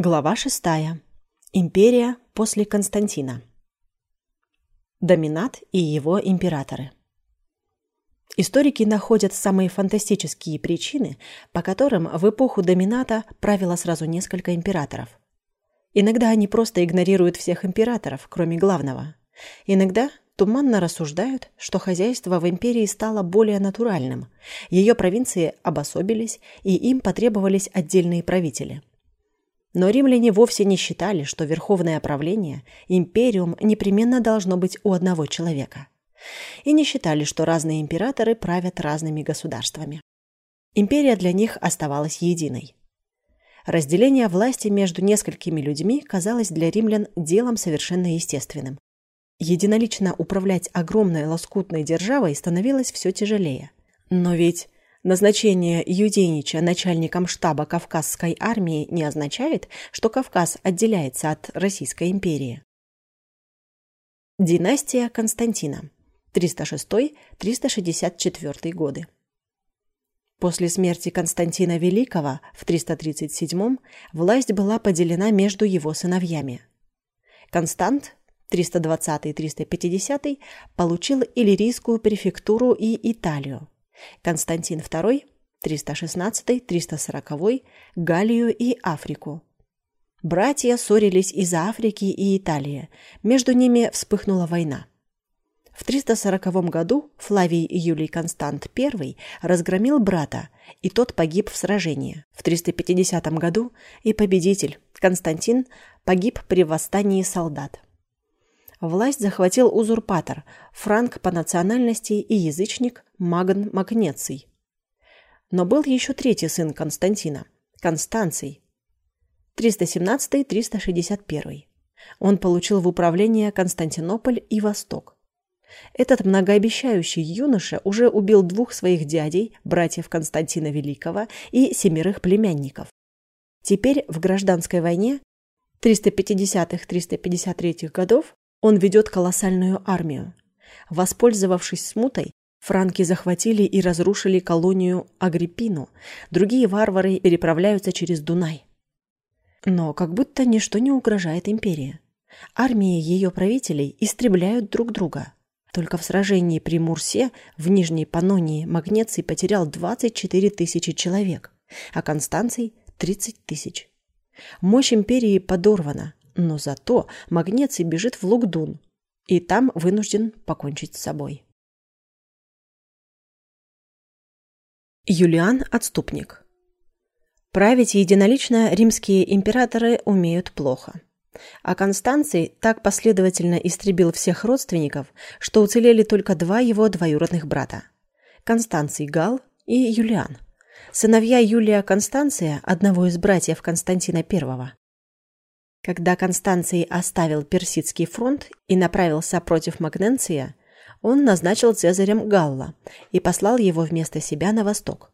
Глава шестая. Империя после Константина. Доминат и его императоры. Историки находят самые фантастические причины, по которым в эпоху домината правило сразу несколько императоров. Иногда они просто игнорируют всех императоров, кроме главного. Иногда туманно рассуждают, что хозяйство в империи стало более натуральным, ее провинции обособились, и им потребовались отдельные правители – но римляне вовсе не считали, что верховное правление, империум, непременно должно быть у одного человека. И не считали, что разные императоры правят разными государствами. Империя для них оставалась единой. Разделение власти между несколькими людьми казалось для римлян делом совершенно естественным. Единолично управлять огромной лоскутной державой становилось все тяжелее. Но ведь Назначение Юденича начальником штаба Кавказской армии не означает, что Кавказ отделяется от Российской империи. Династия Константина. 306-364 годы. После смерти Константина Великого в 337 власть была поделена между его сыновьями. Констант 320-350 получил Иллирийскую префектуру и Италию. Константин II 316-340 Галлию и Африку. Братья ссорились из-за Африки и Италии. Между ними вспыхнула война. В 340 году Флавий Юлий Констант I разгромил брата, и тот погиб в сражении. В 350 году и победитель Константин погиб при восстании солдат. Власть захватил узурпатор, франк по национальности и язычник Магн Магнеций. Но был еще третий сын Константина – Констанций, 317-361. Он получил в управление Константинополь и Восток. Этот многообещающий юноша уже убил двух своих дядей, братьев Константина Великого и семерых племянников. Теперь в гражданской войне 350-353 годов он ведет колоссальную армию. Воспользовавшись смутой, франки захватили и разрушили колонию Агриппину. Другие варвары переправляются через Дунай. Но как будто ничто не угрожает империи. Армии ее правителей истребляют друг друга. Только в сражении при Мурсе в Нижней Панонии Магнеций потерял 24 тысячи человек, а Констанций – 30 тысяч. Мощь империи подорвана, но зато Магнеций бежит в Лугдун и там вынужден покончить с собой. Юлиан – отступник. Править единолично римские императоры умеют плохо. А Констанций так последовательно истребил всех родственников, что уцелели только два его двоюродных брата – Констанций Гал и Юлиан – сыновья Юлия Констанция, одного из братьев Константина I. Когда Констанций оставил Персидский фронт и направился против Магненция, он назначил Цезарем Галла и послал его вместо себя на восток.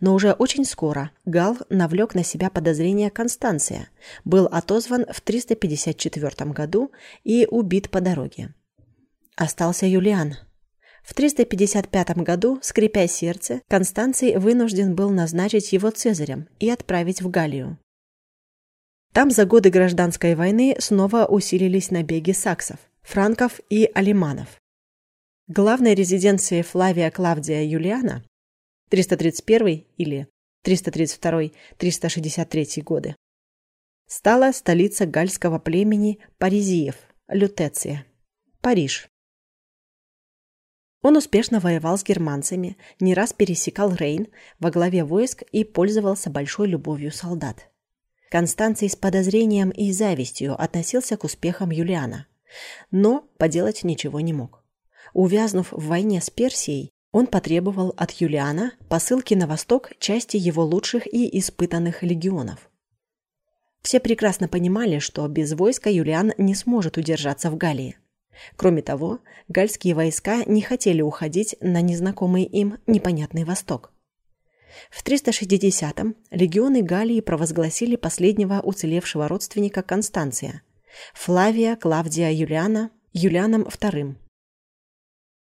Но уже очень скоро Гал навлек на себя подозрения Констанция, был отозван в 354 году и убит по дороге. Остался Юлиан. В 355 году, скрипя сердце, Констанций вынужден был назначить его Цезарем и отправить в Галлию. Там за годы гражданской войны снова усилились набеги саксов, франков и алиманов. Главной резиденцией Флавия Клавдия Юлиана 331 или 332-363 годы стала столица гальского племени Паризиев, Лютеция, Париж. Он успешно воевал с германцами, не раз пересекал Рейн во главе войск и пользовался большой любовью солдат. Констанций с подозрением и завистью относился к успехам Юлиана, но поделать ничего не мог. Увязнув в войне с Персией, он потребовал от Юлиана посылки на восток части его лучших и испытанных легионов. Все прекрасно понимали, что без войска Юлиан не сможет удержаться в Галлии. Кроме того, гальские войска не хотели уходить на незнакомый им непонятный восток. В 360-м легионы Галлии провозгласили последнего уцелевшего родственника Констанция – Флавия Клавдия Юлиана Юлианом II.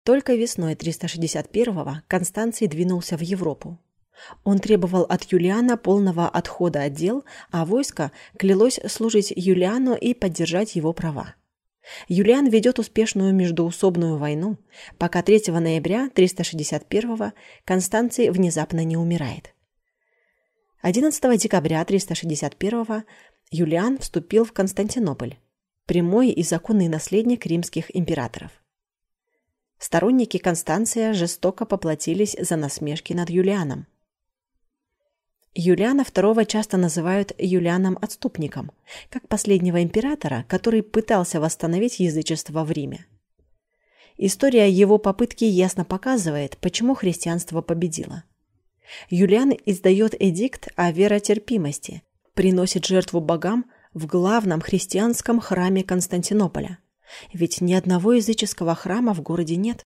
Только весной 361-го Констанций двинулся в Европу. Он требовал от Юлиана полного отхода от дел, а войско клялось служить Юлиану и поддержать его права. Юлиан ведет успешную междоусобную войну, пока 3 ноября 361 Констанций внезапно не умирает. 11 декабря 361 Юлиан вступил в Константинополь, прямой и законный наследник римских императоров. Сторонники Констанция жестоко поплатились за насмешки над Юлианом. Юлиана II часто называют Юлианом-отступником, как последнего императора, который пытался восстановить язычество в Риме. История его попытки ясно показывает, почему христианство победило. Юлиан издает эдикт о веротерпимости, приносит жертву богам в главном христианском храме Константинополя. Ведь ни одного языческого храма в городе нет.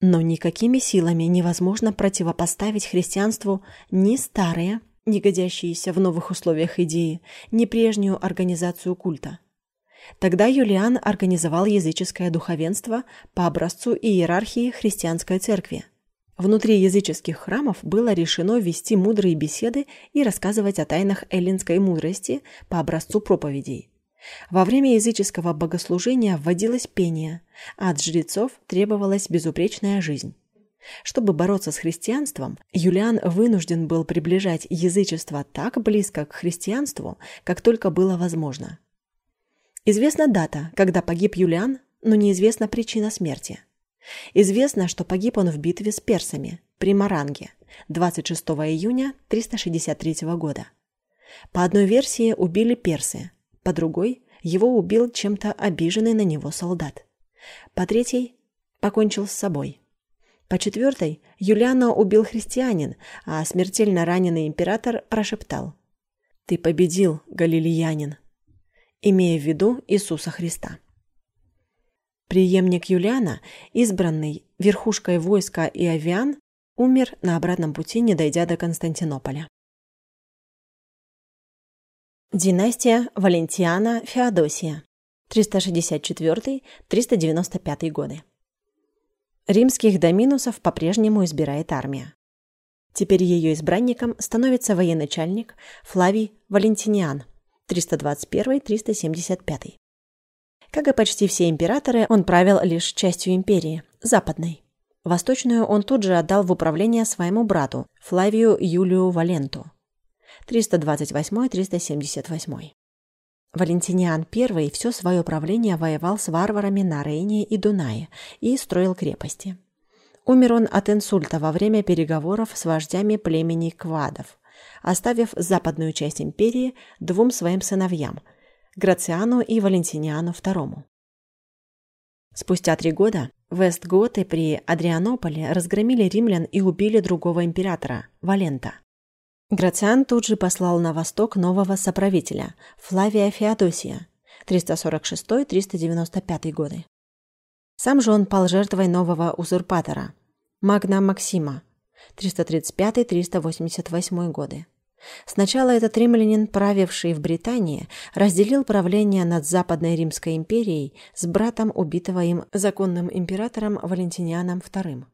Но никакими силами невозможно противопоставить христианству ни старые, не годящиеся в новых условиях идеи, ни прежнюю организацию культа. Тогда Юлиан организовал языческое духовенство по образцу иерархии христианской церкви. Внутри языческих храмов было решено вести мудрые беседы и рассказывать о тайнах эллинской мудрости по образцу проповедей. Во время языческого богослужения вводилось пение, а от жрецов требовалась безупречная жизнь. Чтобы бороться с христианством, Юлиан вынужден был приближать язычество так близко к христианству, как только было возможно. Известна дата, когда погиб Юлиан, но неизвестна причина смерти. Известно, что погиб он в битве с персами при Маранге 26 июня 363 года. По одной версии убили персы, по другой его убил чем-то обиженный на него солдат. По третьей покончил с собой. По четвертой Юлиана убил христианин, а смертельно раненый император прошептал: "Ты победил, галилеянин", имея в виду Иисуса Христа. Приемник Юлиана, избранный верхушкой войска и авиан, умер на обратном пути, не дойдя до Константинополя. Династия Валентиана Феодосия 364-395 годы. Римских доминусов по-прежнему избирает армия. Теперь ее избранником становится военачальник Флавий Валентиниан 321-375. Как и почти все императоры, он правил лишь частью империи западной. Восточную он тут же отдал в управление своему брату Флавию Юлию Валенту 328-378. Валентиниан I все свое правление воевал с варварами на Рейне и Дунае и строил крепости. Умер он от инсульта во время переговоров с вождями племени Квадов, оставив западную часть империи двум своим сыновьям – Грациану и Валентиниану II. Спустя три года Вестготы при Адрианополе разгромили римлян и убили другого императора, Валента. Грациан тут же послал на восток нового соправителя, Флавия Феодосия, 346-395 годы. Сам же он пал жертвой нового узурпатора, Магна Максима, 335-388 годы. Сначала этот римлянин, правивший в Британии, разделил правление над Западной Римской империей с братом убитого им законным императором Валентинианом II.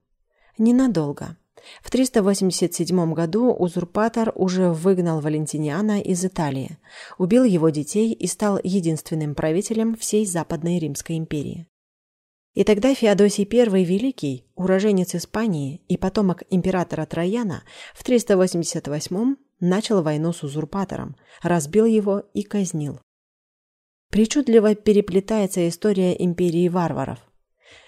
Ненадолго. В 387 году узурпатор уже выгнал Валентиниана из Италии, убил его детей и стал единственным правителем всей Западной Римской империи. И тогда Феодосий I Великий, уроженец Испании и потомок императора Трояна, в 388 начал войну с узурпатором, разбил его и казнил. Причудливо переплетается история империи варваров.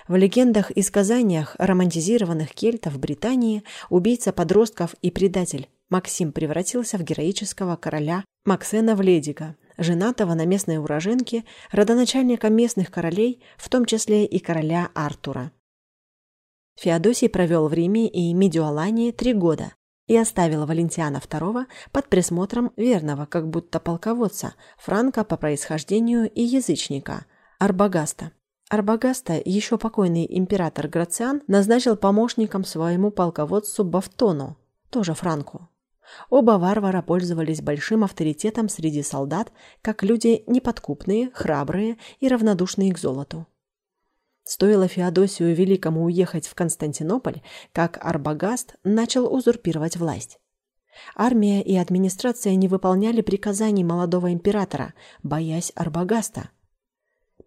В легендах и сказаниях романтизированных кельтов Британии убийца подростков и предатель Максим превратился в героического короля Максена Вледика, женатого на местной уроженке, родоначальника местных королей, в том числе и короля Артура. Феодосий провел в Риме и Медиолании три года, и оставила Валентиана II под присмотром верного, как будто полководца, франка по происхождению и язычника, Арбагаста. Арбагаста, еще покойный император Грациан, назначил помощником своему полководцу Бафтону, тоже франку. Оба варвара пользовались большим авторитетом среди солдат, как люди неподкупные, храбрые и равнодушные к золоту. Стоило Феодосию Великому уехать в Константинополь, как Арбагаст начал узурпировать власть. Армия и администрация не выполняли приказаний молодого императора, боясь Арбагаста.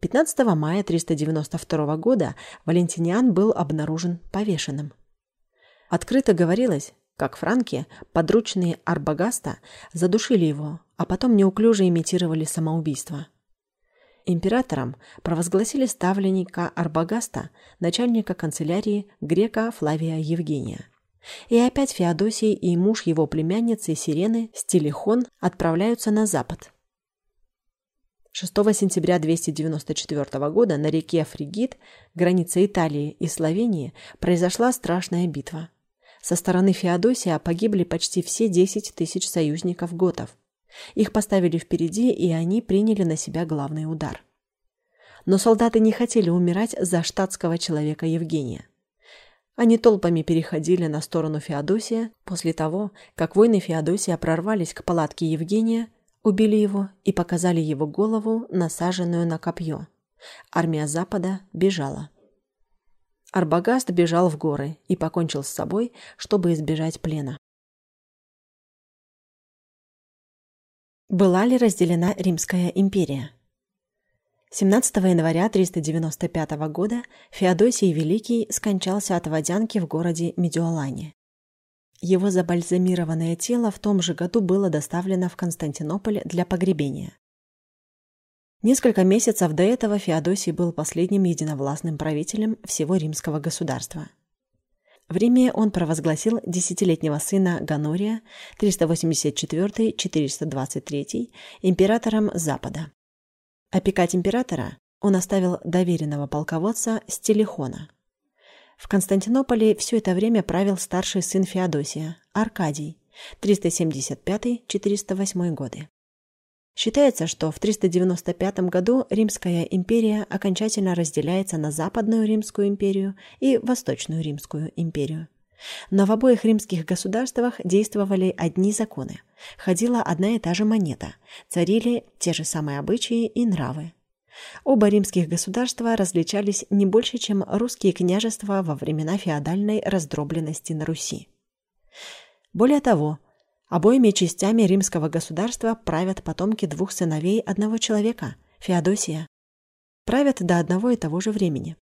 15 мая 392 года Валентиниан был обнаружен повешенным. Открыто говорилось, как франки, подручные Арбагаста, задушили его, а потом неуклюже имитировали самоубийство. Императором провозгласили ставленника Арбагаста, начальника канцелярии грека Флавия Евгения. И опять Феодосий и муж его племянницы Сирены, Стилихон, отправляются на запад. 6 сентября 294 года на реке Фригид, границе Италии и Словении, произошла страшная битва. Со стороны Феодосия погибли почти все 10 тысяч союзников готов. Их поставили впереди, и они приняли на себя главный удар. Но солдаты не хотели умирать за штатского человека Евгения. Они толпами переходили на сторону Феодосия после того, как воины Феодосия прорвались к палатке Евгения, убили его и показали его голову, насаженную на копье. Армия Запада бежала. Арбагаст бежал в горы и покончил с собой, чтобы избежать плена. Была ли разделена Римская империя? 17 января 395 года Феодосий Великий скончался от водянки в городе Медиолане. Его забальзамированное тело в том же году было доставлено в Константинополь для погребения. Несколько месяцев до этого Феодосий был последним единовластным правителем всего римского государства. В Риме он провозгласил десятилетнего сына Ганория 384-423 императором Запада. Опекать императора он оставил доверенного полководца Стелихона. В Константинополе все это время правил старший сын Феодосия, Аркадий, 375-408 годы. Считается, что в 395 году Римская империя окончательно разделяется на Западную Римскую империю и Восточную Римскую империю. Но в обоих римских государствах действовали одни законы. Ходила одна и та же монета, царили те же самые обычаи и нравы. Оба римских государства различались не больше, чем русские княжества во времена феодальной раздробленности на Руси. Более того, Обоими частями римского государства правят потомки двух сыновей одного человека – Феодосия. Правят до одного и того же времени.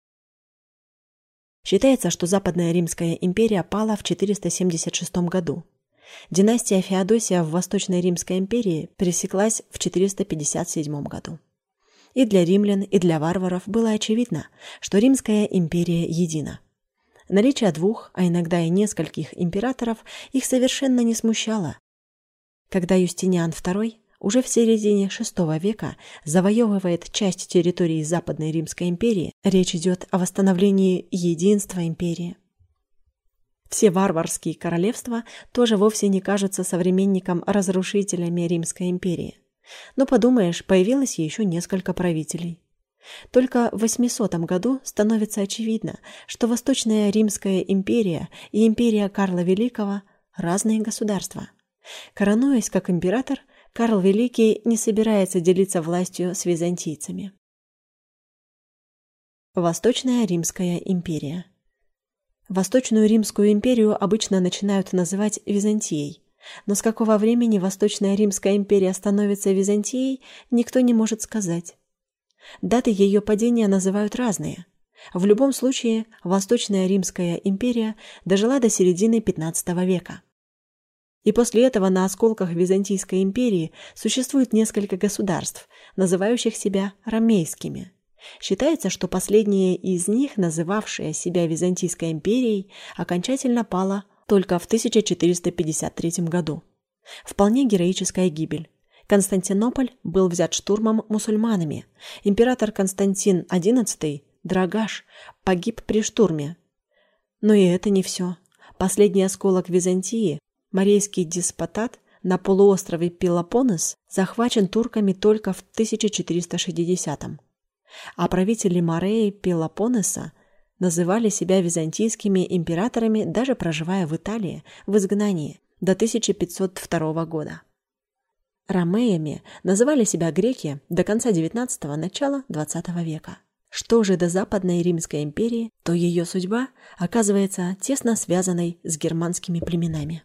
Считается, что Западная Римская империя пала в 476 году. Династия Феодосия в Восточной Римской империи пересеклась в 457 году. И для римлян, и для варваров было очевидно, что Римская империя едина – Наличие двух, а иногда и нескольких императоров их совершенно не смущало. Когда Юстиниан II уже в середине VI века завоевывает часть территории Западной Римской империи, речь идет о восстановлении единства империи. Все варварские королевства тоже вовсе не кажутся современникам-разрушителями Римской империи. Но подумаешь, появилось еще несколько правителей. Только в 800 году становится очевидно, что Восточная Римская империя и империя Карла Великого – разные государства. Коронуясь как император, Карл Великий не собирается делиться властью с византийцами. Восточная Римская империя Восточную Римскую империю обычно начинают называть Византией, но с какого времени Восточная Римская империя становится Византией, никто не может сказать. Даты ее падения называют разные. В любом случае, Восточная Римская империя дожила до середины XV века. И после этого на осколках Византийской империи существует несколько государств, называющих себя ромейскими. Считается, что последнее из них, называвшее себя Византийской империей, окончательно пало только в 1453 году. Вполне героическая гибель. Константинополь был взят штурмом мусульманами. Император Константин XI, Драгаш, погиб при штурме. Но и это не все. Последний осколок Византии, Марийский деспотат на полуострове Пелопоннес, захвачен турками только в 1460-м. А правители Мореи Пелопоннеса называли себя византийскими императорами, даже проживая в Италии в изгнании до 1502 года. Ромеями называли себя греки до конца XIX – начала XX века. Что же до Западной Римской империи, то ее судьба оказывается тесно связанной с германскими племенами.